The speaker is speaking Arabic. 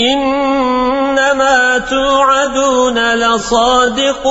إنما توعدون لصادق